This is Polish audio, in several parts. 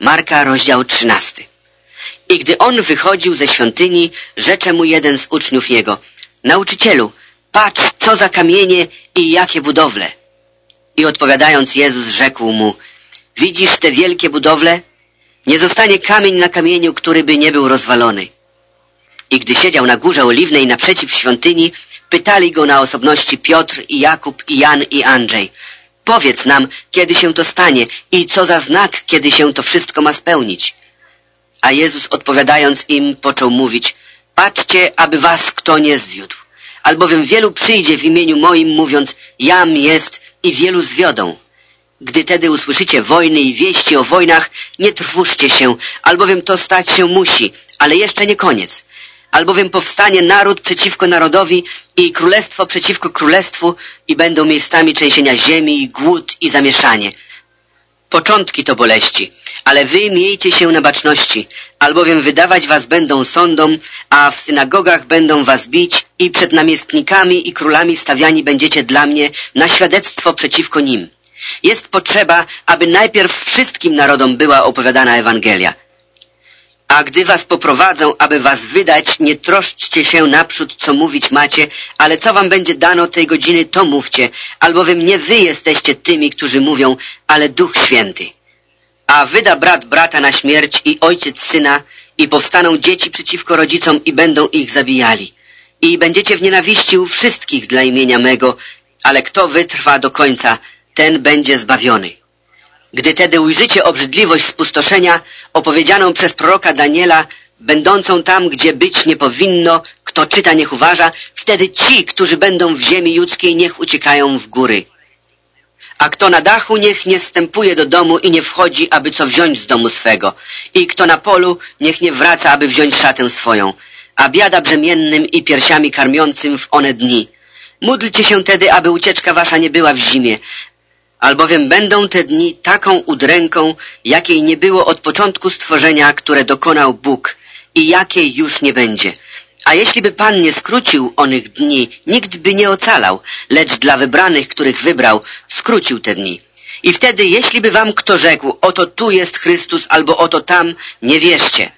Marka, rozdział 13. I gdy on wychodził ze świątyni, rzecze mu jeden z uczniów jego, Nauczycielu, patrz, co za kamienie i jakie budowle. I odpowiadając Jezus rzekł mu, widzisz te wielkie budowle? Nie zostanie kamień na kamieniu, który by nie był rozwalony. I gdy siedział na górze oliwnej naprzeciw świątyni, pytali go na osobności Piotr i Jakub i Jan i Andrzej. Powiedz nam, kiedy się to stanie i co za znak, kiedy się to wszystko ma spełnić. A Jezus odpowiadając im począł mówić, patrzcie, aby was kto nie zwiódł. Albowiem wielu przyjdzie w imieniu moim, mówiąc, jam jest i wielu zwiodą. Gdy tedy usłyszycie wojny i wieści o wojnach, nie trwóżcie się, albowiem to stać się musi, ale jeszcze nie koniec. Albowiem powstanie naród przeciwko narodowi i królestwo przeciwko królestwu i będą miejscami trzęsienia ziemi i głód i zamieszanie. Początki to boleści, ale wy miejcie się na baczności, albowiem wydawać was będą sądom, a w synagogach będą was bić i przed namiestnikami i królami stawiani będziecie dla mnie na świadectwo przeciwko nim. Jest potrzeba, aby najpierw wszystkim narodom była opowiadana Ewangelia. A gdy was poprowadzą, aby was wydać, nie troszczcie się naprzód, co mówić macie, ale co wam będzie dano tej godziny, to mówcie, albowiem nie wy jesteście tymi, którzy mówią, ale Duch Święty. A wyda brat brata na śmierć i ojciec syna, i powstaną dzieci przeciwko rodzicom i będą ich zabijali. I będziecie w nienawiści u wszystkich dla imienia mego, ale kto wytrwa do końca, ten będzie zbawiony. Gdy tedy ujrzycie obrzydliwość spustoszenia opowiedzianą przez proroka Daniela, będącą tam, gdzie być nie powinno, kto czyta, niech uważa, wtedy ci, którzy będą w ziemi judzkiej, niech uciekają w góry. A kto na dachu, niech nie stępuje do domu i nie wchodzi, aby co wziąć z domu swego. I kto na polu, niech nie wraca, aby wziąć szatę swoją. A biada brzemiennym i piersiami karmiącym w one dni. Módlcie się tedy, aby ucieczka wasza nie była w zimie, albowiem będą te dni taką udręką, jakiej nie było od początku stworzenia, które dokonał Bóg i jakiej już nie będzie. A jeśli by Pan nie skrócił onych dni, nikt by nie ocalał, lecz dla wybranych, których wybrał, skrócił te dni. I wtedy, jeśli by wam kto rzekł, oto tu jest Chrystus, albo oto tam, nie wierzcie.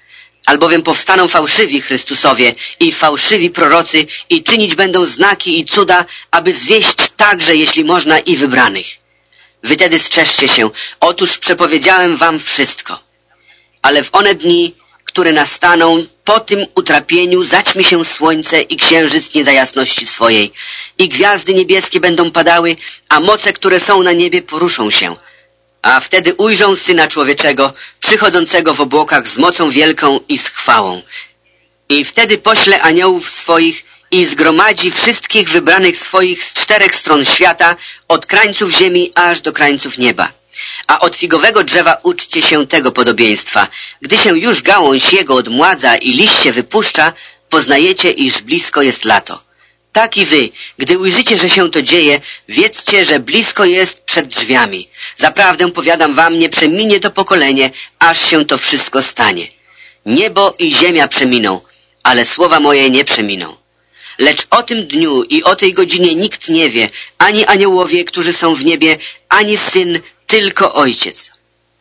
Albowiem powstaną fałszywi Chrystusowie i fałszywi prorocy i czynić będą znaki i cuda, aby zwieść także, jeśli można, i wybranych. Wy tedy strzeżcie się, otóż przepowiedziałem wam wszystko. Ale w one dni, które nastaną, po tym utrapieniu zaćmi się słońce i księżyc nie da jasności swojej. I gwiazdy niebieskie będą padały, a moce, które są na niebie, poruszą się. A wtedy ujrzą Syna Człowieczego, przychodzącego w obłokach z mocą wielką i z chwałą. I wtedy pośle aniołów swoich i zgromadzi wszystkich wybranych swoich z czterech stron świata, od krańców ziemi aż do krańców nieba. A od figowego drzewa uczcie się tego podobieństwa. Gdy się już gałąź jego odmładza i liście wypuszcza, poznajecie, iż blisko jest lato. Tak i wy, gdy ujrzycie, że się to dzieje, wiedzcie, że blisko jest przed drzwiami. Zaprawdę powiadam wam, nie przeminie to pokolenie, aż się to wszystko stanie. Niebo i ziemia przeminą, ale słowa moje nie przeminą. Lecz o tym dniu i o tej godzinie nikt nie wie, ani aniołowie, którzy są w niebie, ani Syn, tylko Ojciec.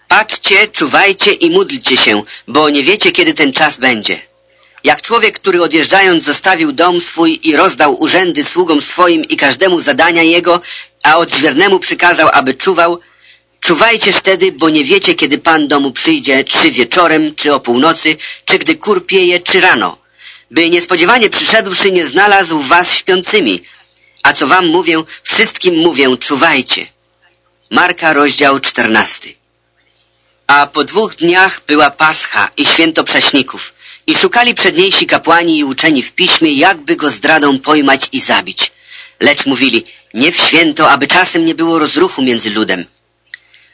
Patrzcie, czuwajcie i módlcie się, bo nie wiecie, kiedy ten czas będzie. Jak człowiek, który odjeżdżając zostawił dom swój i rozdał urzędy sługom swoim i każdemu zadania jego, a odźwiernemu przykazał, aby czuwał, czuwajcie wtedy, bo nie wiecie, kiedy Pan domu przyjdzie, czy wieczorem, czy o północy, czy gdy kur pieje, czy rano by niespodziewanie przyszedłszy nie znalazł was śpiącymi. A co wam mówię, wszystkim mówię, czuwajcie. Marka, rozdział czternasty. A po dwóch dniach była Pascha i święto prześników i szukali przedniejsi kapłani i uczeni w piśmie, jakby go zdradą pojmać i zabić. Lecz mówili, nie w święto, aby czasem nie było rozruchu między ludem.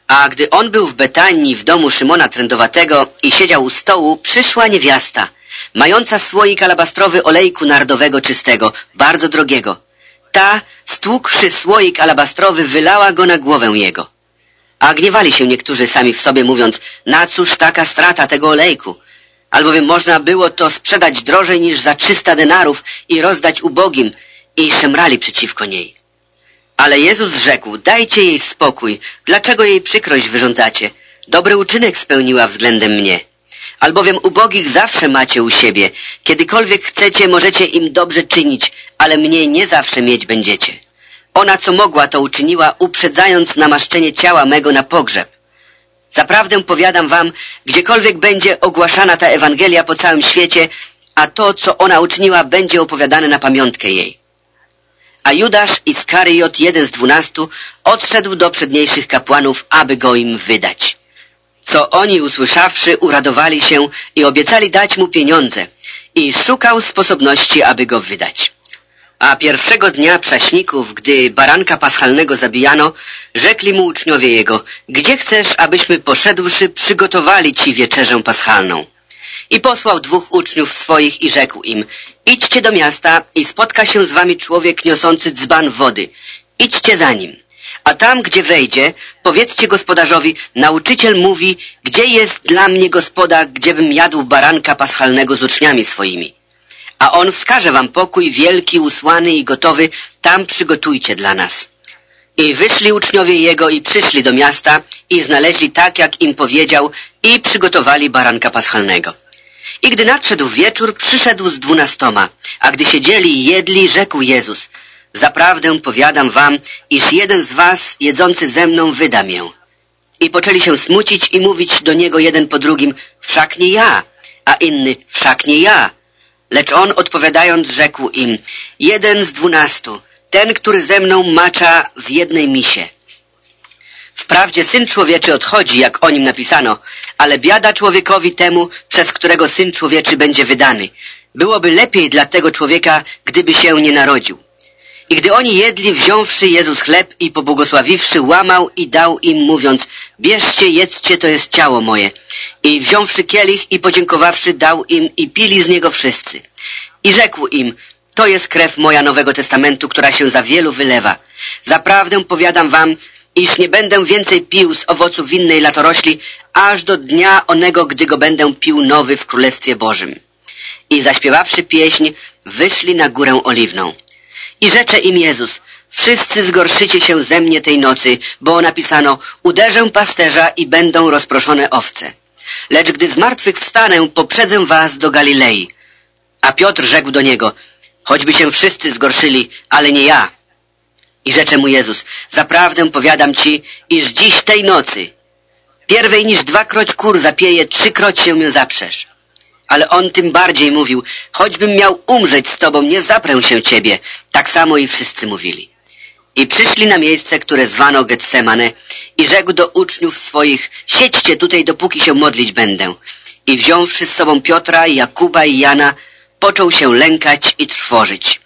A gdy on był w Betanii w domu Szymona Trędowatego i siedział u stołu, przyszła niewiasta, mająca słoik alabastrowy olejku nardowego czystego, bardzo drogiego. Ta, stłukłszy słoik alabastrowy, wylała go na głowę jego. A gniewali się niektórzy sami w sobie, mówiąc, na cóż taka strata tego olejku? Albowiem można było to sprzedać drożej niż za trzysta denarów i rozdać ubogim i szemrali przeciwko niej. Ale Jezus rzekł, dajcie jej spokój, dlaczego jej przykrość wyrządzacie? dobry uczynek spełniła względem mnie. Albowiem ubogich zawsze macie u siebie. Kiedykolwiek chcecie, możecie im dobrze czynić, ale mnie nie zawsze mieć będziecie. Ona co mogła, to uczyniła, uprzedzając namaszczenie ciała mego na pogrzeb. Zaprawdę powiadam wam, gdziekolwiek będzie ogłaszana ta Ewangelia po całym świecie, a to, co ona uczyniła, będzie opowiadane na pamiątkę jej. A Judasz Iskariot, jeden z dwunastu, odszedł do przedniejszych kapłanów, aby go im wydać. Co oni usłyszawszy, uradowali się i obiecali dać mu pieniądze i szukał sposobności, aby go wydać. A pierwszego dnia prześników, gdy baranka paschalnego zabijano, rzekli mu uczniowie jego, gdzie chcesz, abyśmy poszedłszy przygotowali ci wieczerzę paschalną? I posłał dwóch uczniów swoich i rzekł im, idźcie do miasta i spotka się z wami człowiek niosący dzban wody. Idźcie za nim. A tam, gdzie wejdzie, powiedzcie gospodarzowi, nauczyciel mówi, gdzie jest dla mnie gospoda, gdziebym jadł baranka paschalnego z uczniami swoimi. A on wskaże wam pokój wielki, usłany i gotowy, tam przygotujcie dla nas. I wyszli uczniowie jego i przyszli do miasta i znaleźli tak, jak im powiedział i przygotowali baranka paschalnego. I gdy nadszedł wieczór, przyszedł z dwunastoma, a gdy siedzieli i jedli, rzekł Jezus, Zaprawdę powiadam wam, iż jeden z was, jedzący ze mną, wyda mię. I poczęli się smucić i mówić do niego jeden po drugim, wszak nie ja, a inny, wszak nie ja. Lecz on odpowiadając rzekł im, jeden z dwunastu, ten, który ze mną macza w jednej misie. Wprawdzie Syn Człowieczy odchodzi, jak o nim napisano, ale biada człowiekowi temu, przez którego Syn Człowieczy będzie wydany. Byłoby lepiej dla tego człowieka, gdyby się nie narodził. I gdy oni jedli, wziąwszy Jezus chleb i pobłogosławiwszy, łamał i dał im, mówiąc, bierzcie, jedzcie, to jest ciało moje. I wziąwszy kielich i podziękowawszy, dał im i pili z niego wszyscy. I rzekł im, to jest krew moja Nowego Testamentu, która się za wielu wylewa. Zaprawdę powiadam wam, iż nie będę więcej pił z owocu winnej latorośli, aż do dnia onego, gdy go będę pił nowy w Królestwie Bożym. I zaśpiewawszy pieśń, wyszli na górę oliwną. I rzecze im Jezus, wszyscy zgorszycie się ze mnie tej nocy, bo napisano, uderzę pasterza i będą rozproszone owce. Lecz gdy z martwych wstanę, poprzedzę was do Galilei. A Piotr rzekł do niego, choćby się wszyscy zgorszyli, ale nie ja. I rzecze mu Jezus, zaprawdę powiadam ci, iż dziś tej nocy, pierwej niż dwakroć kur zapieje, trzykroć się mnie zaprzesz. Ale on tym bardziej mówił, choćbym miał umrzeć z tobą, nie zaprę się ciebie. Tak samo i wszyscy mówili. I przyszli na miejsce, które zwano Getsemane i rzekł do uczniów swoich, siedźcie tutaj, dopóki się modlić będę. I wziąwszy z sobą Piotra, Jakuba i Jana, począł się lękać i trwożyć.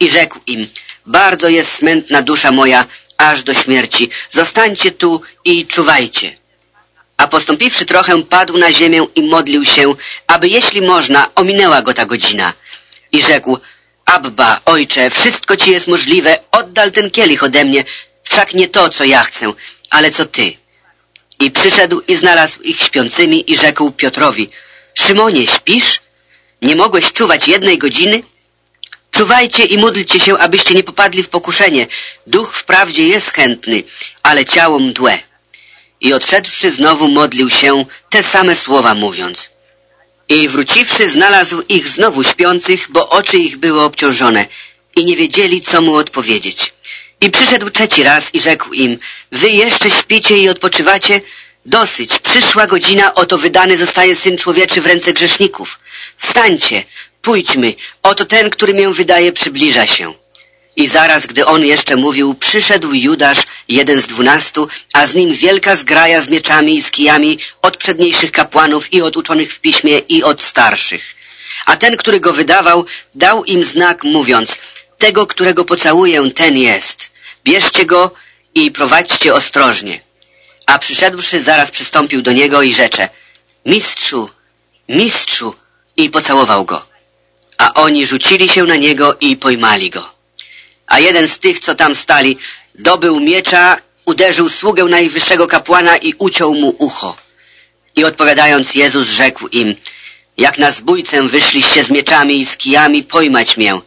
I rzekł im, bardzo jest smętna dusza moja, aż do śmierci. Zostańcie tu i czuwajcie. A postąpiwszy trochę, padł na ziemię i modlił się, aby jeśli można, ominęła go ta godzina. I rzekł, Abba, ojcze, wszystko ci jest możliwe, oddal ten kielich ode mnie, wszak nie to, co ja chcę, ale co ty. I przyszedł i znalazł ich śpiącymi i rzekł Piotrowi, Szymonie, śpisz? Nie mogłeś czuwać jednej godziny? Czuwajcie i módlcie się, abyście nie popadli w pokuszenie. Duch wprawdzie jest chętny, ale ciało mdłe. I odszedłszy znowu modlił się, te same słowa mówiąc. I wróciwszy znalazł ich znowu śpiących, bo oczy ich były obciążone i nie wiedzieli, co mu odpowiedzieć. I przyszedł trzeci raz i rzekł im, wy jeszcze śpicie i odpoczywacie? Dosyć, przyszła godzina, oto wydany zostaje Syn Człowieczy w ręce grzeszników. Wstańcie, pójdźmy, oto ten, który mię wydaje, przybliża się. I zaraz, gdy on jeszcze mówił, przyszedł Judasz, jeden z dwunastu, a z nim wielka zgraja z mieczami i z kijami od przedniejszych kapłanów i od uczonych w piśmie i od starszych. A ten, który go wydawał, dał im znak, mówiąc, tego, którego pocałuję, ten jest. Bierzcie go i prowadźcie ostrożnie. A przyszedłszy, zaraz przystąpił do niego i rzecze, mistrzu, mistrzu, i pocałował go. A oni rzucili się na niego i pojmali go. A jeden z tych, co tam stali, dobył miecza, uderzył sługę najwyższego kapłana i uciął mu ucho. I odpowiadając Jezus rzekł im, jak na zbójcę wyszliście z mieczami i z kijami pojmać mię.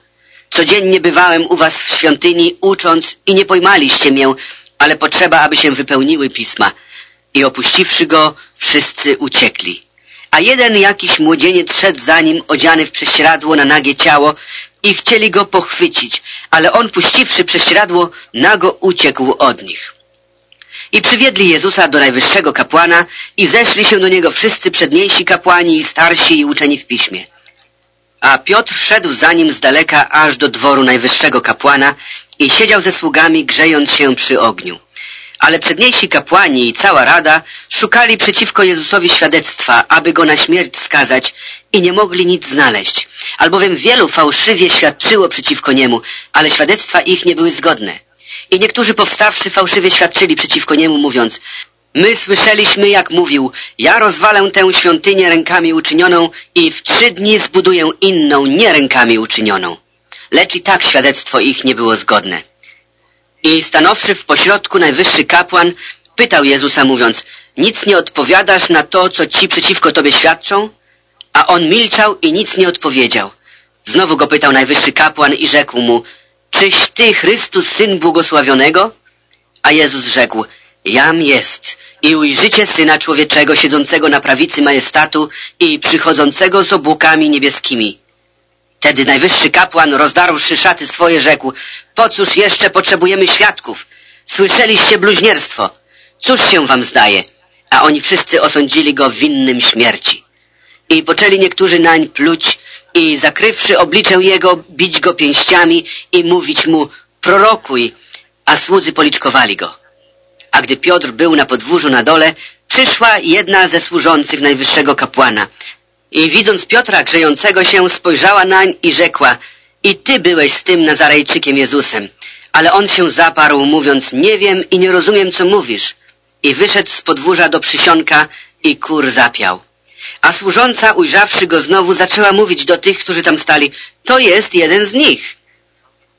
Codziennie bywałem u was w świątyni, ucząc i nie pojmaliście mię, ale potrzeba, aby się wypełniły pisma. I opuściwszy go, wszyscy uciekli. A jeden jakiś młodzieniec szedł za nim, odziany w prześcieradło na nagie ciało i chcieli go pochwycić, ale on puściwszy prześcieradło, nago uciekł od nich. I przywiedli Jezusa do najwyższego kapłana i zeszli się do niego wszyscy przedniejsi kapłani i starsi i uczeni w piśmie. A Piotr szedł za nim z daleka aż do dworu najwyższego kapłana i siedział ze sługami, grzejąc się przy ogniu. Ale przedniejsi kapłani i cała rada szukali przeciwko Jezusowi świadectwa, aby go na śmierć skazać i nie mogli nic znaleźć, albowiem wielu fałszywie świadczyło przeciwko niemu, ale świadectwa ich nie były zgodne. I niektórzy powstawszy fałszywie świadczyli przeciwko niemu, mówiąc My słyszeliśmy, jak mówił, ja rozwalę tę świątynię rękami uczynioną i w trzy dni zbuduję inną, nie rękami uczynioną. Lecz i tak świadectwo ich nie było zgodne. I stanowszy w pośrodku najwyższy kapłan, pytał Jezusa mówiąc, nic nie odpowiadasz na to, co ci przeciwko tobie świadczą? A on milczał i nic nie odpowiedział. Znowu go pytał najwyższy kapłan i rzekł mu, czyś ty, Chrystus, Syn Błogosławionego? A Jezus rzekł, jam jest i ujrzycie Syna Człowieczego siedzącego na prawicy majestatu i przychodzącego z obłokami niebieskimi. Tedy najwyższy kapłan, rozdarłszy szaty swoje, rzekł, po cóż jeszcze potrzebujemy świadków? Słyszeliście bluźnierstwo. Cóż się wam zdaje? A oni wszyscy osądzili go winnym śmierci. I poczęli niektórzy nań pluć i zakrywszy oblicze jego, bić go pięściami i mówić mu, prorokuj, a słudzy policzkowali go. A gdy Piotr był na podwórzu na dole, przyszła jedna ze służących najwyższego kapłana i widząc Piotra grzejącego się, spojrzała nań i rzekła i ty byłeś z tym Nazarejczykiem Jezusem. Ale on się zaparł, mówiąc, nie wiem i nie rozumiem, co mówisz. I wyszedł z podwórza do przysionka i kur zapiał. A służąca, ujrzawszy go znowu, zaczęła mówić do tych, którzy tam stali, to jest jeden z nich.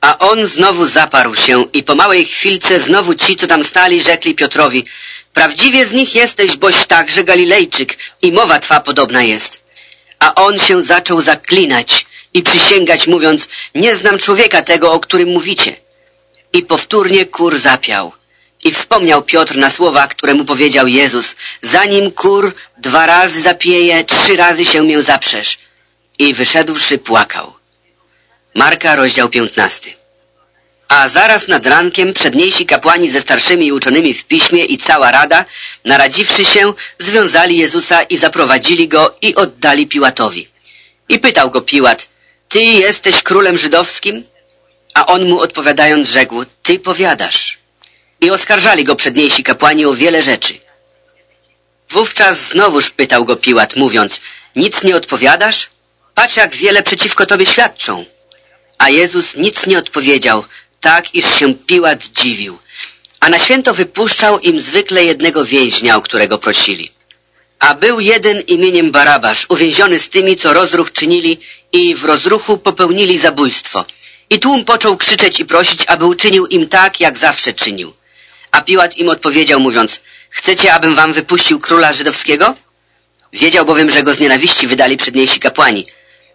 A on znowu zaparł się i po małej chwilce znowu ci, co tam stali, rzekli Piotrowi, prawdziwie z nich jesteś, boś także Galilejczyk i mowa twa podobna jest. A on się zaczął zaklinać i przysięgać, mówiąc, nie znam człowieka tego, o którym mówicie. I powtórnie kur zapiał. I wspomniał Piotr na słowa, które mu powiedział Jezus, zanim kur dwa razy zapieje, trzy razy się mię zaprzesz. I wyszedłszy płakał. Marka, rozdział piętnasty. A zaraz nad rankiem przedniejsi kapłani ze starszymi uczonymi w piśmie i cała rada, naradziwszy się, związali Jezusa i zaprowadzili go i oddali Piłatowi. I pytał go Piłat, ty jesteś królem żydowskim? A on mu odpowiadając rzekł, ty powiadasz. I oskarżali go przedniejsi kapłani o wiele rzeczy. Wówczas znowuż pytał go Piłat, mówiąc, nic nie odpowiadasz? Patrz, jak wiele przeciwko tobie świadczą. A Jezus nic nie odpowiedział, tak iż się Piłat dziwił. A na święto wypuszczał im zwykle jednego więźnia, o którego prosili. A był jeden imieniem Barabasz, uwięziony z tymi, co rozruch czynili i w rozruchu popełnili zabójstwo. I tłum począł krzyczeć i prosić, aby uczynił im tak, jak zawsze czynił. A Piłat im odpowiedział, mówiąc, chcecie, abym wam wypuścił króla żydowskiego? Wiedział bowiem, że go z nienawiści wydali przedniejsi kapłani.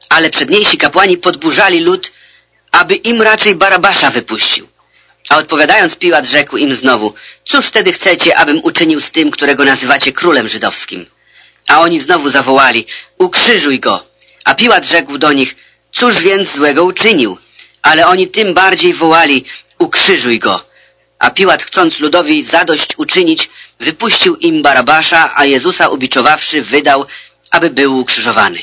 Ale przedniejsi kapłani podburzali lud, aby im raczej Barabasza wypuścił. A odpowiadając Piłat rzekł im znowu, cóż wtedy chcecie, abym uczynił z tym, którego nazywacie królem żydowskim? A oni znowu zawołali, ukrzyżuj go. A Piłat rzekł do nich, cóż więc złego uczynił? Ale oni tym bardziej wołali, ukrzyżuj go. A Piłat, chcąc ludowi zadość uczynić, wypuścił im Barabasza, a Jezusa ubiczowawszy wydał, aby był ukrzyżowany.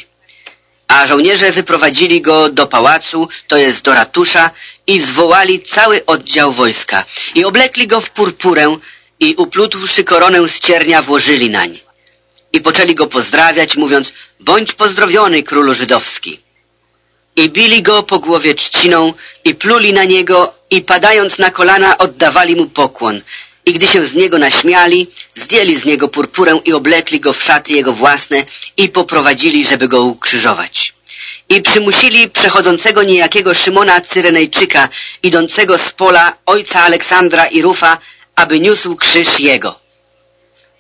A żołnierze wyprowadzili go do pałacu, to jest do ratusza, i zwołali cały oddział wojska. I oblekli go w purpurę i uplutłszy koronę z ciernia włożyli nań i poczęli go pozdrawiać, mówiąc, bądź pozdrowiony, królu żydowski. I bili go po głowie trzciną i pluli na niego i padając na kolana oddawali mu pokłon. I gdy się z niego naśmiali, zdjęli z niego purpurę i oblekli go w szaty jego własne i poprowadzili, żeby go ukrzyżować. I przymusili przechodzącego niejakiego Szymona Cyrenejczyka, idącego z pola ojca Aleksandra i Rufa, aby niósł krzyż jego.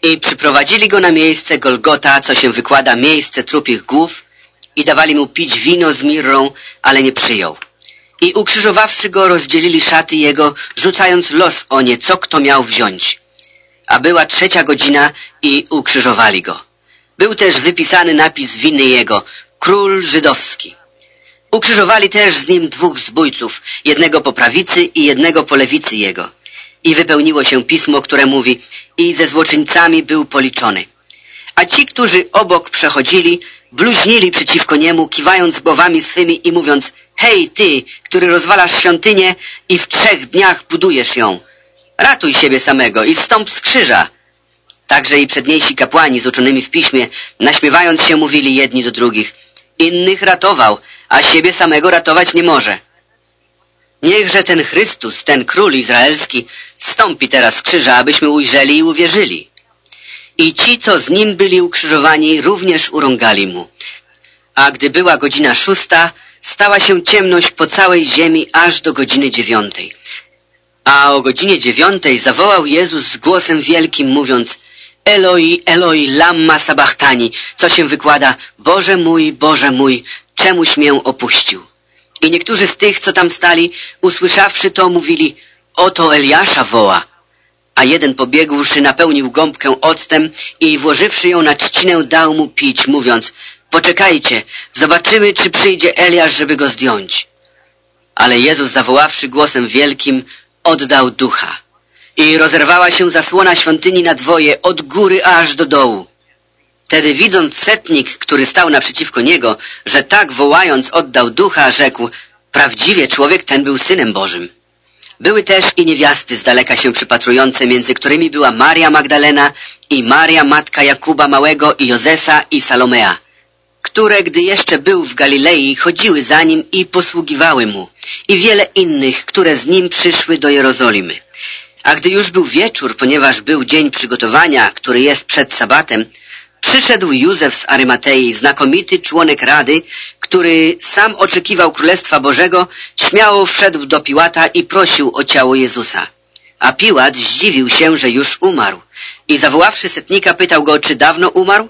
I przyprowadzili go na miejsce Golgota, co się wykłada miejsce trupich głów i dawali mu pić wino z mirrą, ale nie przyjął. I ukrzyżowawszy go, rozdzielili szaty jego, rzucając los o nie, co kto miał wziąć. a była trzecia godzina i ukrzyżowali go. Był też wypisany napis winy jego, król żydowski. Ukrzyżowali też z nim dwóch zbójców, jednego po prawicy i jednego po lewicy jego. I wypełniło się pismo, które mówi, i ze złoczyńcami był policzony. A ci, którzy obok przechodzili, bluźnili przeciwko niemu, kiwając głowami swymi i mówiąc, hej ty, który rozwalasz świątynię i w trzech dniach budujesz ją. Ratuj siebie samego i stąp z krzyża. Także i przedniejsi kapłani z uczonymi w piśmie, naśmiewając się, mówili jedni do drugich, innych ratował, a siebie samego ratować nie może. Niechże ten Chrystus, ten król izraelski, stąpi teraz z krzyża, abyśmy ujrzeli i uwierzyli. I ci, co z nim byli ukrzyżowani, również urągali mu. A gdy była godzina szósta, stała się ciemność po całej ziemi aż do godziny dziewiątej. A o godzinie dziewiątej zawołał Jezus z głosem wielkim, mówiąc Eloi, Eloi, lamma sabachtani, co się wykłada Boże mój, Boże mój, czemuś mię opuścił. I niektórzy z tych, co tam stali, usłyszawszy to, mówili Oto Eliasza woła. A jeden pobiegłszy, napełnił gąbkę octem i włożywszy ją na trzcinę, dał mu pić, mówiąc Poczekajcie, zobaczymy, czy przyjdzie Eliasz, żeby go zdjąć. Ale Jezus, zawoławszy głosem wielkim, oddał ducha. I rozerwała się zasłona świątyni na dwoje, od góry aż do dołu. Wtedy widząc setnik, który stał naprzeciwko niego, że tak wołając oddał ducha, rzekł, prawdziwie człowiek ten był Synem Bożym. Były też i niewiasty z daleka się przypatrujące, między którymi była Maria Magdalena i Maria, matka Jakuba Małego i Jozesa i Salomea, które, gdy jeszcze był w Galilei, chodziły za nim i posługiwały mu, i wiele innych, które z nim przyszły do Jerozolimy. A gdy już był wieczór, ponieważ był dzień przygotowania, który jest przed sabatem, przyszedł Józef z Arymatei, znakomity członek Rady, który sam oczekiwał Królestwa Bożego, śmiało wszedł do Piłata i prosił o ciało Jezusa. A Piłat zdziwił się, że już umarł i zawoławszy setnika pytał go, czy dawno umarł?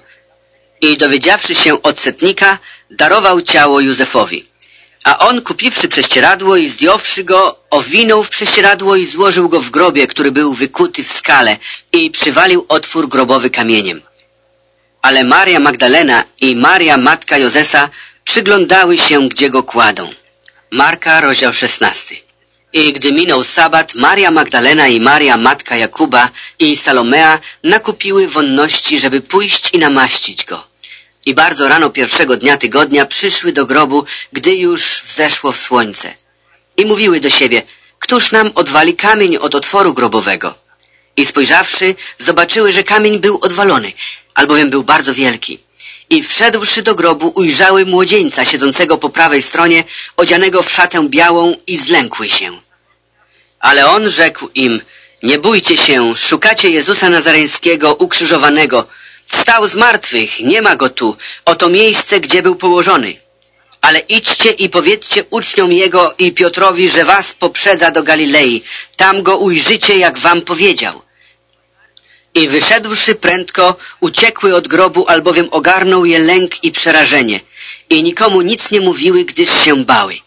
I dowiedziawszy się od setnika, darował ciało Józefowi. A on, kupiwszy prześcieradło i zdjąwszy go, owinął w prześcieradło i złożył go w grobie, który był wykuty w skale i przywalił otwór grobowy kamieniem. Ale Maria Magdalena i Maria, matka Jozesa, przyglądały się, gdzie go kładą. Marka, rozdział 16. I gdy minął sabat, Maria Magdalena i Maria, matka Jakuba i Salomea nakupiły wonności, żeby pójść i namaścić go. I bardzo rano pierwszego dnia tygodnia przyszły do grobu, gdy już wzeszło w słońce. I mówiły do siebie, któż nam odwali kamień od otworu grobowego? I spojrzawszy, zobaczyły, że kamień był odwalony, albowiem był bardzo wielki. I wszedłszy do grobu, ujrzały młodzieńca siedzącego po prawej stronie, odzianego w szatę białą i zlękły się. Ale on rzekł im, nie bójcie się, szukacie Jezusa Nazareńskiego ukrzyżowanego. Wstał z martwych, nie ma go tu, oto miejsce, gdzie był położony. Ale idźcie i powiedzcie uczniom Jego i Piotrowi, że was poprzedza do Galilei. Tam go ujrzycie, jak wam powiedział. I wyszedłszy prędko, uciekły od grobu, albowiem ogarnął je lęk i przerażenie. I nikomu nic nie mówiły, gdyż się bały.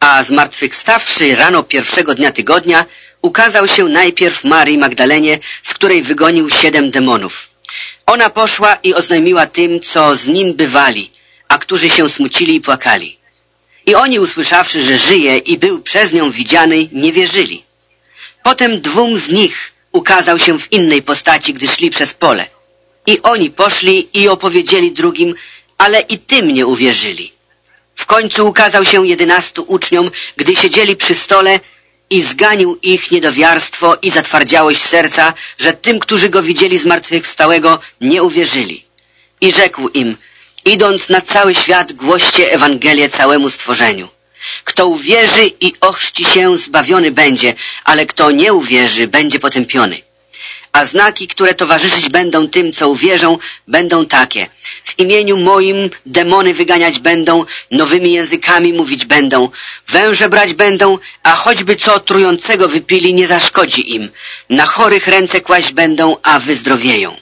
A zmartwychwstawszy rano pierwszego dnia tygodnia, ukazał się najpierw Marii Magdalenie, z której wygonił siedem demonów. Ona poszła i oznajmiła tym, co z nim bywali, a którzy się smucili i płakali. I oni usłyszawszy, że żyje i był przez nią widziany, nie wierzyli. Potem dwóm z nich ukazał się w innej postaci, gdy szli przez pole. I oni poszli i opowiedzieli drugim, ale i tym nie uwierzyli. W końcu ukazał się jedynastu uczniom, gdy siedzieli przy stole i zganił ich niedowiarstwo i zatwardziałość serca, że tym, którzy go widzieli zmartwychwstałego, nie uwierzyli. I rzekł im, idąc na cały świat, głoście Ewangelię całemu stworzeniu. Kto uwierzy i ochrzci się, zbawiony będzie, ale kto nie uwierzy, będzie potępiony. A znaki, które towarzyszyć będą tym, co uwierzą, będą takie. W imieniu moim demony wyganiać będą, nowymi językami mówić będą, węże brać będą, a choćby co trującego wypili, nie zaszkodzi im. Na chorych ręce kłaść będą, a wyzdrowieją.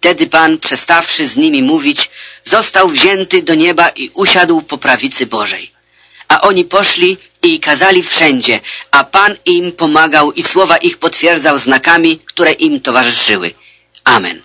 Wtedy Pan, przestawszy z nimi mówić, został wzięty do nieba i usiadł po prawicy Bożej. A oni poszli i kazali wszędzie, a Pan im pomagał i słowa ich potwierdzał znakami, które im towarzyszyły. Amen.